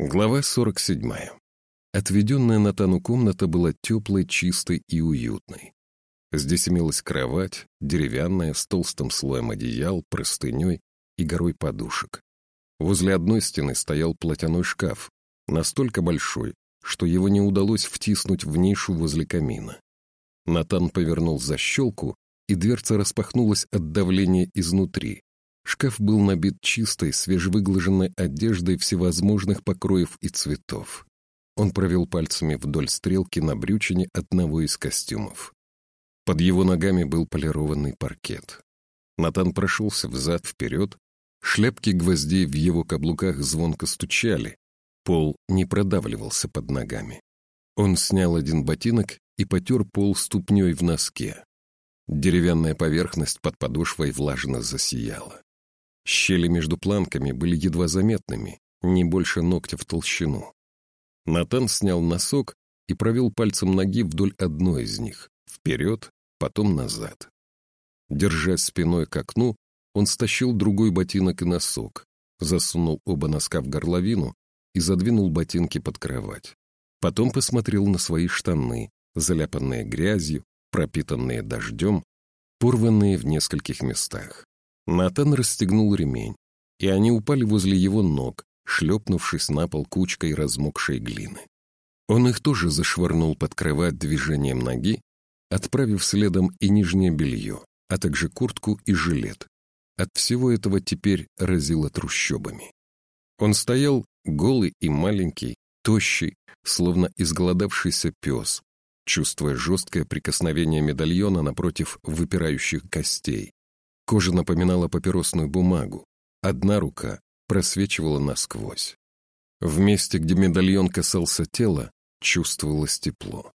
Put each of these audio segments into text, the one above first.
Глава 47. Отведенная Натану комната была теплой, чистой и уютной. Здесь имелась кровать, деревянная, с толстым слоем одеял, простыней и горой подушек. Возле одной стены стоял платяной шкаф, настолько большой, что его не удалось втиснуть в нишу возле камина. Натан повернул защелку, и дверца распахнулась от давления изнутри. Шкаф был набит чистой, свежевыглаженной одеждой всевозможных покроев и цветов. Он провел пальцами вдоль стрелки на брючине одного из костюмов. Под его ногами был полированный паркет. Натан прошелся взад-вперед, шляпки гвоздей в его каблуках звонко стучали, пол не продавливался под ногами. Он снял один ботинок и потер пол ступней в носке. Деревянная поверхность под подошвой влажно засияла. Щели между планками были едва заметными, не больше ногтя в толщину. Натан снял носок и провел пальцем ноги вдоль одной из них, вперед, потом назад. Держась спиной к окну, он стащил другой ботинок и носок, засунул оба носка в горловину и задвинул ботинки под кровать. Потом посмотрел на свои штаны, заляпанные грязью, пропитанные дождем, порванные в нескольких местах. Натан расстегнул ремень, и они упали возле его ног, шлепнувшись на пол кучкой размокшей глины. Он их тоже зашвырнул под кровать движением ноги, отправив следом и нижнее белье, а также куртку и жилет. От всего этого теперь разило трущобами. Он стоял голый и маленький, тощий, словно изголодавшийся пес, чувствуя жесткое прикосновение медальона напротив выпирающих костей, Кожа напоминала папиросную бумагу. Одна рука просвечивала насквозь. В месте, где медальон касался тела, чувствовалось тепло.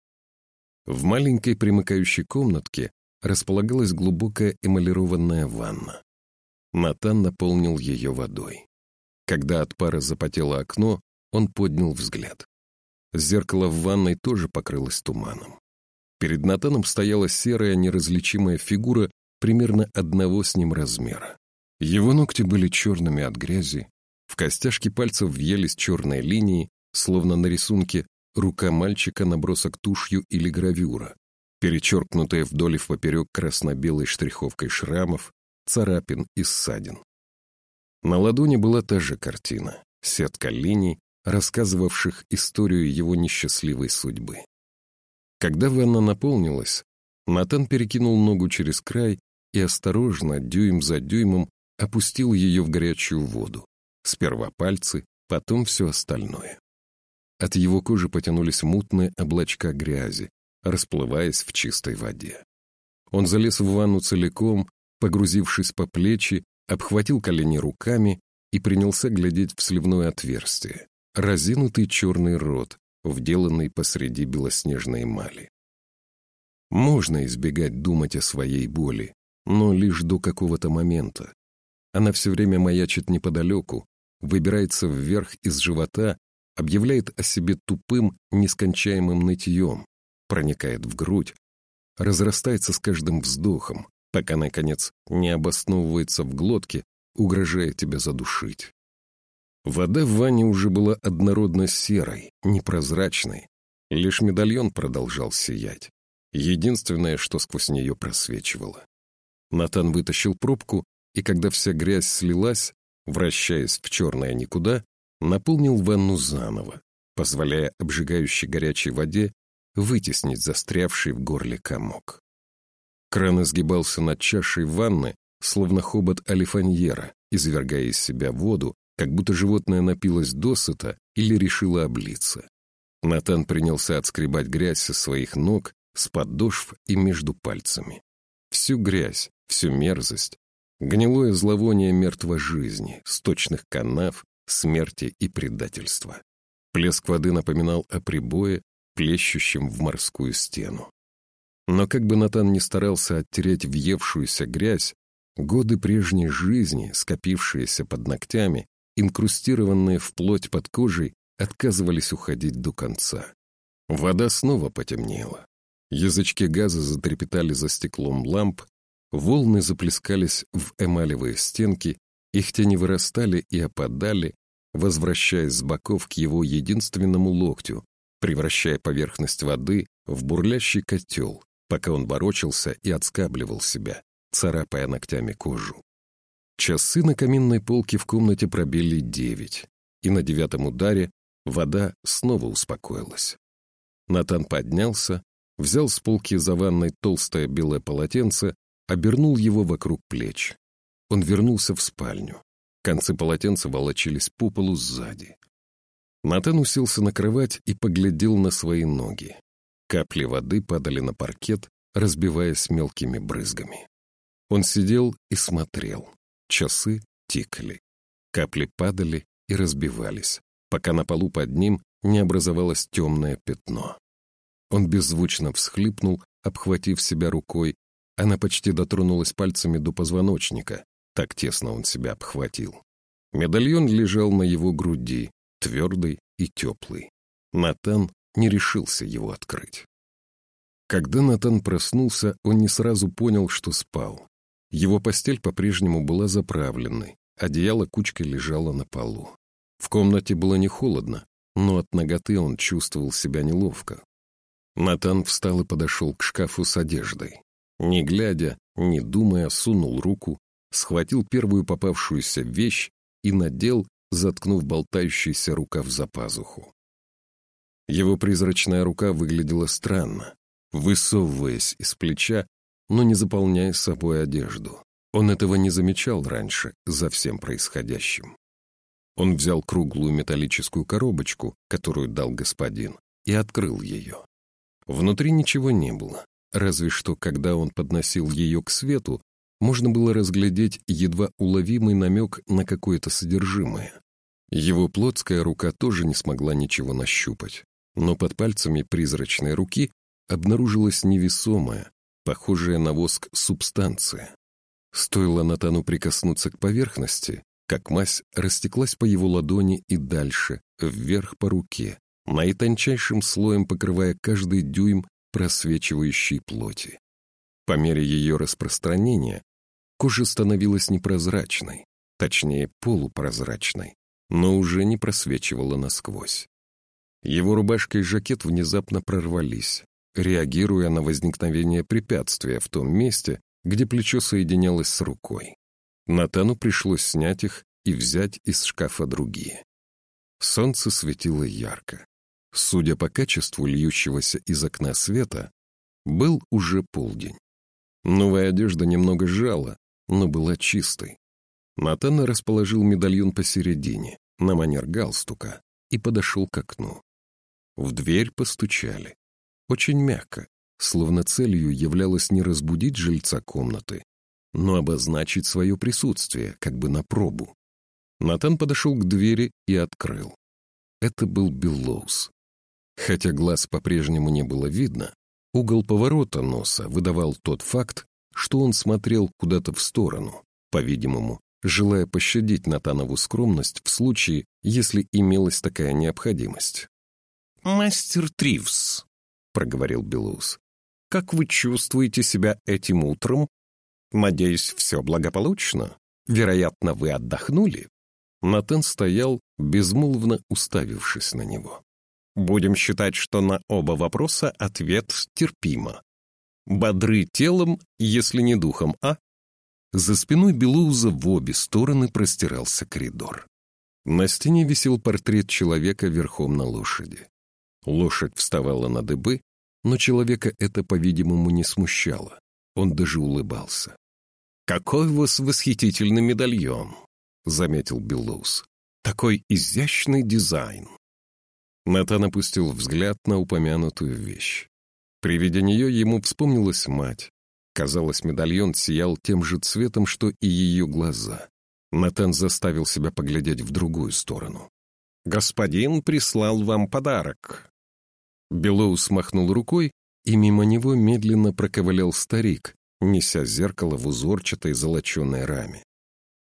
В маленькой примыкающей комнатке располагалась глубокая эмалированная ванна. Натан наполнил ее водой. Когда от пара запотело окно, он поднял взгляд. Зеркало в ванной тоже покрылось туманом. Перед Натаном стояла серая неразличимая фигура примерно одного с ним размера. Его ногти были черными от грязи, в костяшки пальцев въелись черные линии, словно на рисунке рука мальчика набросок тушью или гравюра, перечеркнутая вдоль и поперек красно-белой штриховкой шрамов, царапин и ссадин. На ладони была та же картина, сетка линий, рассказывавших историю его несчастливой судьбы. Когда ванна наполнилась, Натан перекинул ногу через край и осторожно, дюйм за дюймом, опустил ее в горячую воду. Сперва пальцы, потом все остальное. От его кожи потянулись мутные облачка грязи, расплываясь в чистой воде. Он залез в ванну целиком, погрузившись по плечи, обхватил колени руками и принялся глядеть в сливное отверстие, разинутый черный рот, вделанный посреди белоснежной эмали. Можно избегать думать о своей боли, но лишь до какого-то момента. Она все время маячит неподалеку, выбирается вверх из живота, объявляет о себе тупым, нескончаемым нытьем, проникает в грудь, разрастается с каждым вздохом, пока, наконец, не обосновывается в глотке, угрожая тебя задушить. Вода в ванне уже была однородно серой, непрозрачной, лишь медальон продолжал сиять. Единственное, что сквозь нее просвечивало. Натан вытащил пробку, и когда вся грязь слилась, вращаясь в черное никуда, наполнил ванну заново, позволяя обжигающей горячей воде вытеснить застрявший в горле комок. Кран изгибался над чашей ванны, словно хобот алифаньера, извергая из себя воду, как будто животное напилось досыта или решило облиться. Натан принялся отскребать грязь со своих ног, с подошв и между пальцами. Всю грязь, всю мерзость, гнилое зловоние мертвой жизни, сточных канав, смерти и предательства. Плеск воды напоминал о прибое, плещущем в морскую стену. Но как бы Натан ни старался оттереть въевшуюся грязь, годы прежней жизни, скопившиеся под ногтями, инкрустированные в плоть под кожей, отказывались уходить до конца. Вода снова потемнела. Язычки газа затрепетали за стеклом ламп, Волны заплескались в эмалевые стенки, их тени вырастали и опадали, возвращаясь с боков к его единственному локтю, превращая поверхность воды в бурлящий котел, пока он ворочался и отскабливал себя, царапая ногтями кожу. Часы на каминной полке в комнате пробили девять, и на девятом ударе вода снова успокоилась. Натан поднялся, взял с полки за ванной толстое белое полотенце, обернул его вокруг плеч. Он вернулся в спальню. Концы полотенца волочились по полу сзади. Натан уселся на кровать и поглядел на свои ноги. Капли воды падали на паркет, разбиваясь мелкими брызгами. Он сидел и смотрел. Часы тикали. Капли падали и разбивались, пока на полу под ним не образовалось темное пятно. Он беззвучно всхлипнул, обхватив себя рукой. Она почти дотронулась пальцами до позвоночника. Так тесно он себя обхватил. Медальон лежал на его груди, твердый и теплый. Натан не решился его открыть. Когда Натан проснулся, он не сразу понял, что спал. Его постель по-прежнему была заправленной, одеяло кучкой лежало на полу. В комнате было не холодно, но от ноготы он чувствовал себя неловко. Натан встал и подошел к шкафу с одеждой. Не глядя, не думая, сунул руку, схватил первую попавшуюся вещь и надел, заткнув болтающийся рукав за пазуху. Его призрачная рука выглядела странно, высовываясь из плеча, но не заполняя собой одежду. Он этого не замечал раньше за всем происходящим. Он взял круглую металлическую коробочку, которую дал господин, и открыл ее. Внутри ничего не было, разве что, когда он подносил ее к свету, можно было разглядеть едва уловимый намек на какое-то содержимое. Его плотская рука тоже не смогла ничего нащупать, но под пальцами призрачной руки обнаружилась невесомая, похожая на воск субстанция. Стоило Натану прикоснуться к поверхности, как мазь растеклась по его ладони и дальше, вверх по руке, наитончайшим слоем покрывая каждый дюйм просвечивающей плоти. По мере ее распространения кожа становилась непрозрачной, точнее полупрозрачной, но уже не просвечивала насквозь. Его рубашка и жакет внезапно прорвались, реагируя на возникновение препятствия в том месте, где плечо соединялось с рукой. Натану пришлось снять их и взять из шкафа другие. Солнце светило ярко. Судя по качеству льющегося из окна света, был уже полдень. Новая одежда немного жала, но была чистой. Натан расположил медальон посередине, на манер галстука, и подошел к окну. В дверь постучали. Очень мягко, словно целью являлось не разбудить жильца комнаты, но обозначить свое присутствие, как бы на пробу. Натан подошел к двери и открыл. Это был Биллоус. Хотя глаз по-прежнему не было видно, угол поворота носа выдавал тот факт, что он смотрел куда-то в сторону, по-видимому, желая пощадить Натанову скромность в случае, если имелась такая необходимость. «Мастер Тривс», — проговорил Белус, — «как вы чувствуете себя этим утром? Надеюсь, все благополучно? Вероятно, вы отдохнули?» Натан стоял, безмолвно уставившись на него. Будем считать, что на оба вопроса ответ терпимо. Бодры телом, если не духом, а? За спиной Белоуза в обе стороны простирался коридор. На стене висел портрет человека верхом на лошади. Лошадь вставала на дыбы, но человека это, по-видимому, не смущало. Он даже улыбался. «Какой у вас восхитительный медальон!» — заметил Беллоус. «Такой изящный дизайн!» Натан опустил взгляд на упомянутую вещь. При виде нее ему вспомнилась мать. Казалось, медальон сиял тем же цветом, что и ее глаза. Натан заставил себя поглядеть в другую сторону. «Господин прислал вам подарок». Белоу смахнул рукой, и мимо него медленно проковылял старик, неся зеркало в узорчатой золоченой раме.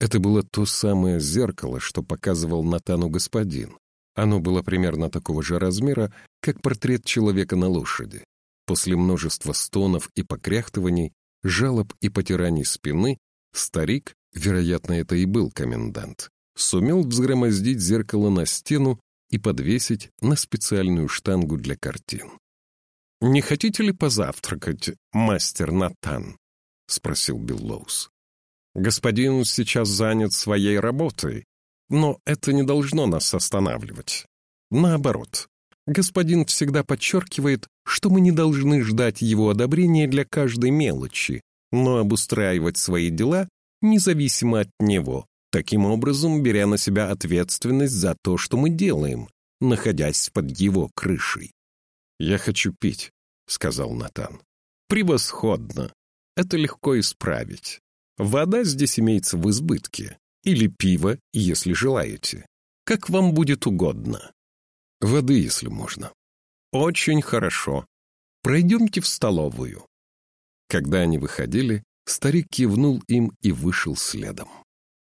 Это было то самое зеркало, что показывал Натану господин. Оно было примерно такого же размера, как портрет человека на лошади. После множества стонов и покряхтываний, жалоб и потираний спины, старик, вероятно, это и был комендант, сумел взгромоздить зеркало на стену и подвесить на специальную штангу для картин. «Не хотите ли позавтракать, мастер Натан?» — спросил Биллоус. «Господин сейчас занят своей работой, но это не должно нас останавливать. Наоборот, господин всегда подчеркивает, что мы не должны ждать его одобрения для каждой мелочи, но обустраивать свои дела независимо от него, таким образом беря на себя ответственность за то, что мы делаем, находясь под его крышей. «Я хочу пить», — сказал Натан. «Превосходно. Это легко исправить. Вода здесь имеется в избытке. Или пиво, если желаете. Как вам будет угодно. Воды, если можно. Очень хорошо. Пройдемте в столовую». Когда они выходили, старик кивнул им и вышел следом.